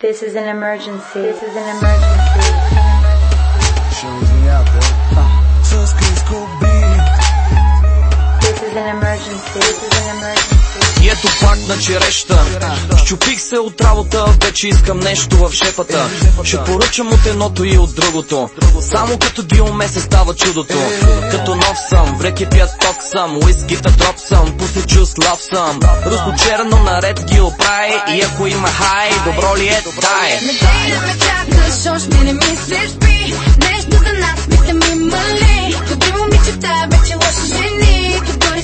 This is an emergency. This is an emergency. Ето пак на череща. Щупих се от работа, вече искам нещо в шепата. Ще поръчам от едното и от другото. Само като дилме се става чудото. Като нов съм, вреки пят ток съм Уискита дроп съм, пусти чуст лав съм. Руско черно наред ги оправи И ако има хай, добро ли е, дай. Не дей да ме чакаш, още не мислиш би. Нещо за нас, питам има ли Добри момичета, вече лоши жени. Като не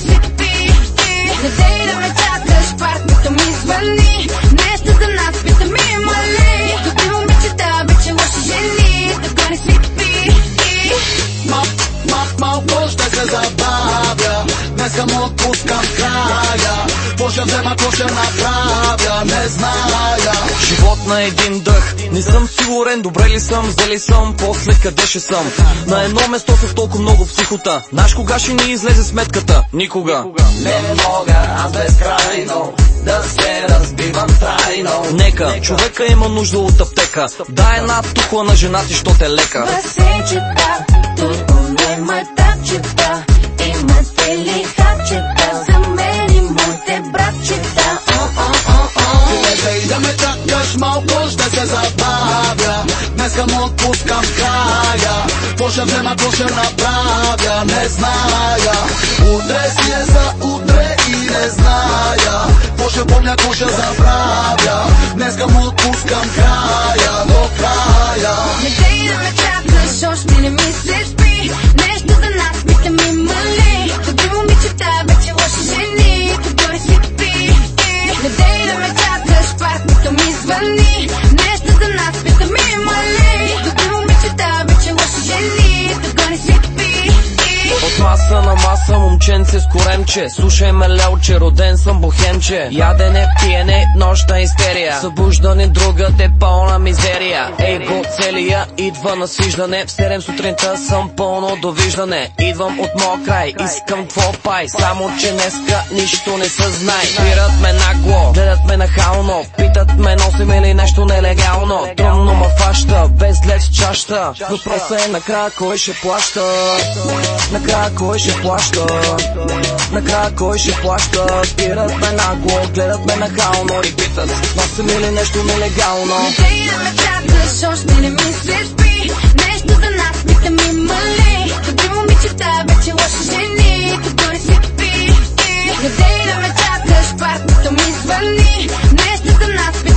забавя. Днеска му отпускам края. Какво ще взема, какво ще направя Не зная. Живот на един дъх. Не съм сигурен, добре ли съм, зали съм После къде ще съм. На едно место са толкова много психота. Знаеш кога ще ни излезе сметката? Никога. Не мога аз безкрайно да се разбивам трайно. Нека, човека има нужда от аптека. Дай една тухла на жена ти, що те лека. Басейчета, тук не майтапчета Имате ли хапчета за мен и братчета? Дей да ме чакаш, малко ще се забавя. Днеска му отпускам края. Какво ще взема, какво направя Не зная. Утре си е за утре и не зная. Какво ще помня, какво забравя Не дей да ме чакаш, партнерът ми звъни Нещо за нас, маса на маса, момченце с коремче. Слушай ме лелче, роден съм бухемче Ядене, пиене, нощна истерия. Събуждане, друга те пълна мизерия. Ей го целия, идва на свиждане В 7 сутринта съм пълно довиждане. Идвам от моя край, искам твой пай. Само че днеска нищо не съзнай Спират ме нагло, гледат ме нахално. Питат ме носим или нещо нелегално? Трудно ма фаща, без лед чаща. Въпросът е накрая кой ще плаща? Накрая кой ще плаща? Накрая кой ще плаща? Спират ме нагло, гледат ме нахално И питат, носим или нещо нелегално? Не да ме чакаш, още не мислиш би? Нещо за нас, питам има ли Добри момичета, вече лоши жени Като не си пи Не да ме чакаш, партнерът ми звъни. Нещо за нас, питам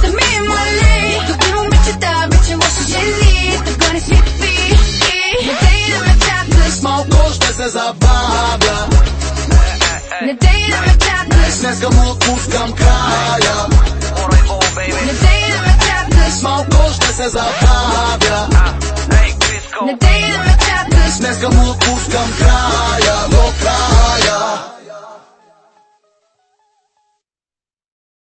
ще се забавя. Не дей да ме чакаш Днеска му отпускам края. Не дей да ме чакаш, Малко ще се забавя. Не дей да ме чакаш Днеска му отпускам края